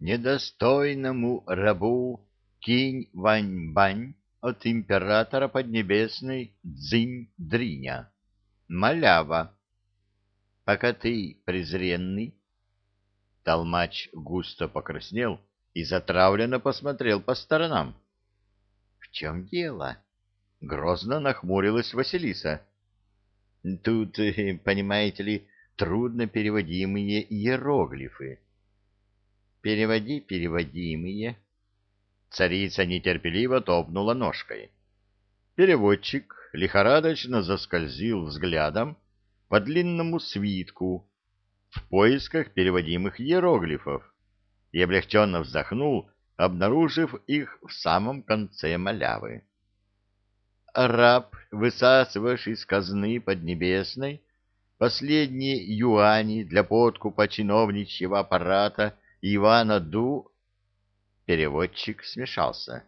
недостойному рабу Кинь-Вань-Бань от императора Поднебесной Дзинь-Дриня. Малява. Пока ты, презренный... Толмач густо покраснел и затравленно посмотрел по сторонам. — В чем дело? — грозно нахмурилась Василиса. — Тут, э, понимаете ли, трудно переводимые иероглифы. — Переводи переводимые. Царица нетерпеливо топнула ножкой. Переводчик лихорадочно заскользил взглядом по длинному свитку в поисках переводимых иероглифов и облегченно вздохнул, обнаружив их в самом конце малявы. «Раб, высасывавший из казны Поднебесной последние юани для подкупа чиновничьего аппарата Ивана Ду...» Переводчик смешался.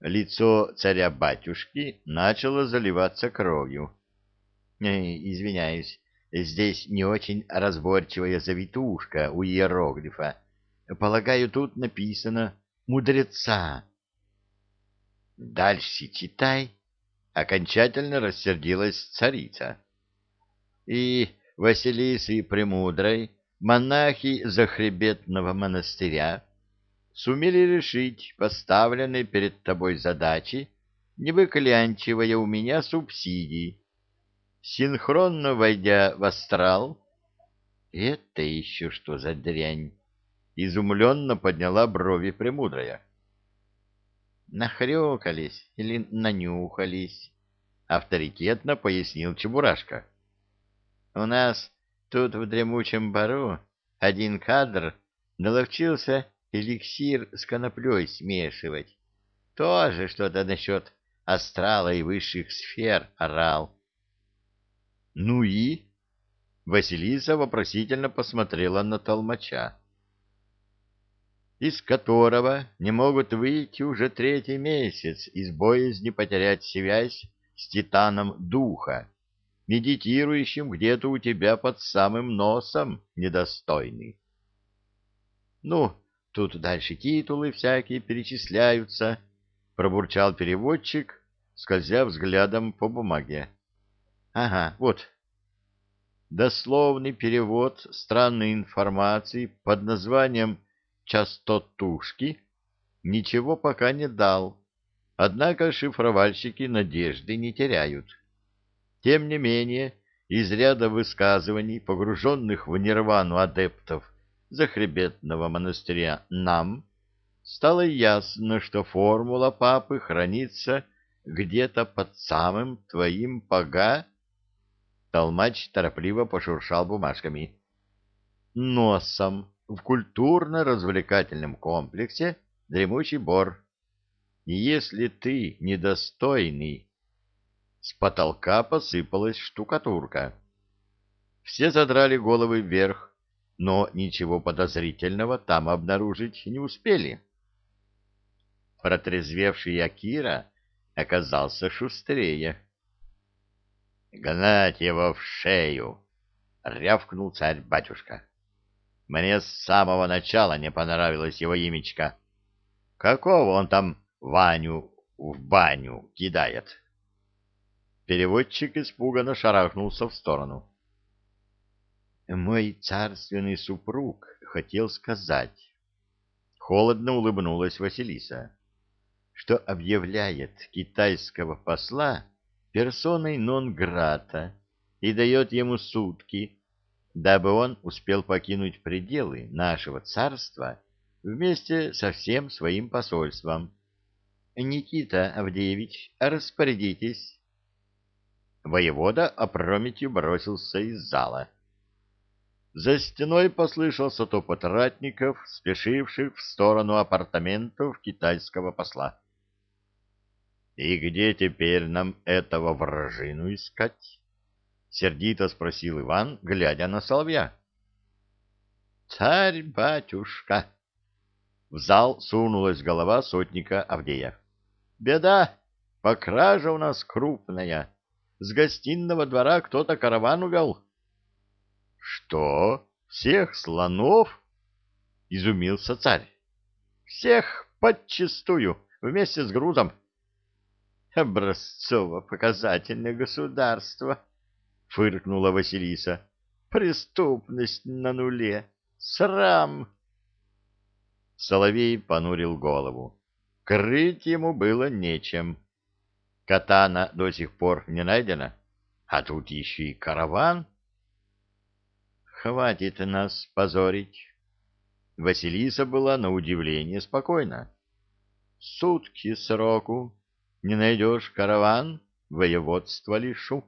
Лицо царя-батюшки начало заливаться кровью. «Извиняюсь, здесь не очень разборчивая завитушка у иероглифа. Полагаю, тут написано «мудреца». «Дальше читай», — окончательно рассердилась царица. «И Василисы Премудрой, монахи Захребетного монастыря, сумели решить поставленные перед тобой задачи, не выклянчивая у меня субсидий, синхронно войдя в астрал. Это еще что за дрянь? Изумленно подняла брови премудрая. Нахрюкались или нанюхались, авторитетно пояснил Чебурашка. У нас тут в дремучем бару один кадр наловчился эликсир с коноплей смешивать. Тоже что-то насчет астрала и высших сфер орал. — Ну и? Василиса вопросительно посмотрела на толмача. из которого не могут выйти уже третий месяц из боязни потерять связь с титаном духа, медитирующим где-то у тебя под самым носом, недостойный. Ну, тут дальше титулы всякие перечисляются, пробурчал переводчик, скользя взглядом по бумаге. Ага, вот. Дословный перевод странной информации под названием «частотушки» ничего пока не дал, однако шифровальщики надежды не теряют. Тем не менее, из ряда высказываний, погруженных в нирвану адептов захребетного монастыря нам, стало ясно, что формула папы хранится где-то под самым твоим пога Толмач торопливо пошуршал бумажками. Носом в культурно-развлекательном комплексе «Дремучий бор». Если ты недостойный... С потолка посыпалась штукатурка. Все задрали головы вверх, но ничего подозрительного там обнаружить не успели. Протрезвевший Акира оказался шустрее. Гнать его в шею! — рявкнул царь-батюшка. Мне с самого начала не понравилось его имечко. Какого он там Ваню в баню кидает? Переводчик испуганно шарахнулся в сторону. Мой царственный супруг хотел сказать, холодно улыбнулась Василиса, что объявляет китайского посла персоной нон-грата и дает ему сутки, дабы он успел покинуть пределы нашего царства вместе со всем своим посольством. Никита Авдеевич, распорядитесь. Воевода опрометью бросился из зала. За стеной послышался топот ратников, спешивших в сторону апартаментов китайского посла. «И где теперь нам этого вражину искать?» — сердито спросил Иван, глядя на соловья. «Царь-батюшка!» В зал сунулась голова сотника Авдея. «Беда! Покража у нас крупная. С гостиного двора кто-то караван увел». «Что? Всех слонов?» — изумился царь. — Всех подчистую, вместе с грузом. — Образцово-показательное государство, — фыркнула Василиса. — Преступность на нуле. Срам! Соловей понурил голову. Крыть ему было нечем. Катана до сих пор не найдена, а тут еще и караван. Хватит нас позорить. Василиса была на удивление спокойна. Сутки сроку. Не найдешь караван, воеводство лишу.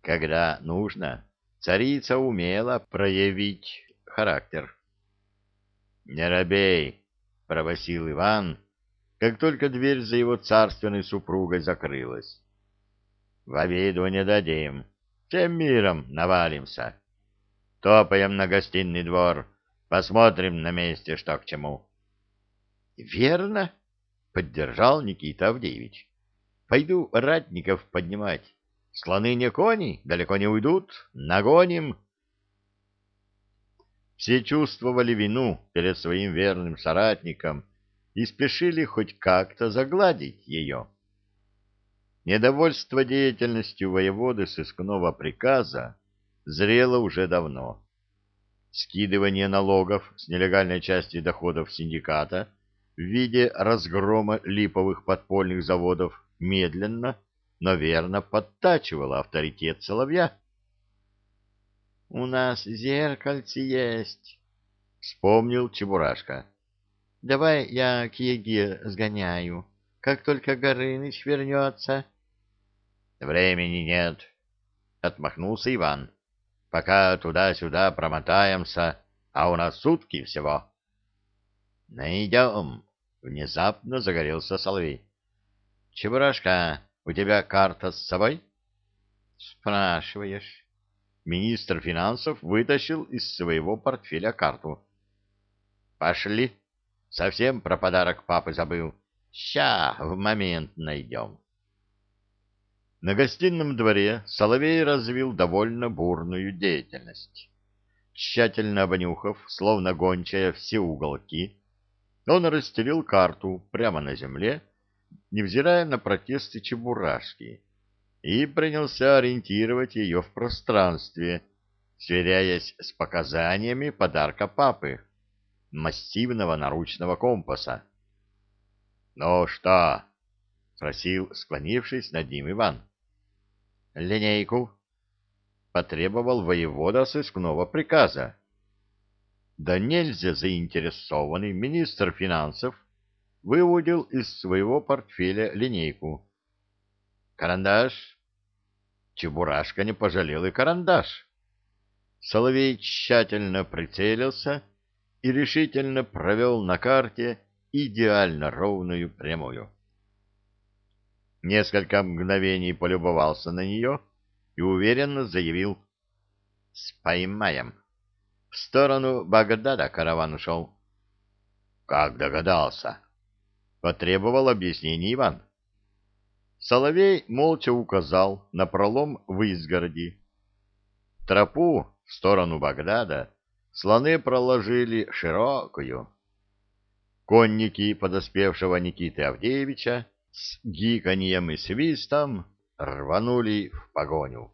Когда нужно, царица умела проявить характер. «Не робей!» — пробасил Иван, как только дверь за его царственной супругой закрылась. «В обиду не дадим, всем миром навалимся. Топаем на гостиный двор, посмотрим на месте, что к чему». «Верно!» — поддержал Никита Авдеевич. «Пойду ратников поднимать. Слоны не кони, далеко не уйдут, нагоним». Все чувствовали вину перед своим верным соратником и спешили хоть как-то загладить ее. Недовольство деятельностью воеводы сыскного приказа зрело уже давно. Скидывание налогов с нелегальной части доходов синдиката в виде разгрома липовых подпольных заводов медленно, но верно подтачивало авторитет Соловья. — У нас зеркальце есть, — вспомнил Чебурашка. — Давай я к Еге сгоняю, как только Горыныч вернется. — Времени нет, — отмахнулся Иван. — Пока туда-сюда промотаемся, а у нас сутки всего. — Найдем, — внезапно загорелся Соловей. — Чебурашка, у тебя карта с собой? — Спрашиваешь. Министр финансов вытащил из своего портфеля карту. «Пошли. Совсем про подарок папы забыл. Ща в момент найдем». На гостином дворе Соловей развил довольно бурную деятельность. Тщательно обнюхав, словно гончая, все уголки, он расстелил карту прямо на земле, невзирая на протесты Чебурашки и принялся ориентировать ее в пространстве, сверяясь с показаниями подарка папы, массивного наручного компаса. — Ну что? — спросил, склонившись над ним Иван. — Линейку. — потребовал воевода сыскного приказа. Да нельзя заинтересованный министр финансов выудил из своего портфеля линейку. Карандаш? Чебурашка не пожалел и карандаш. Соловей тщательно прицелился и решительно провел на карте идеально ровную прямую. Несколько мгновений полюбовался на нее и уверенно заявил «Споймаем». В сторону Багдада караван ушел. «Как догадался?» — потребовал объяснений Иван. Соловей молча указал на пролом в изгороди. Тропу в сторону Багдада слоны проложили широкую. Конники подоспевшего Никиты Авдеевича с гиканьем и свистом рванули в погоню.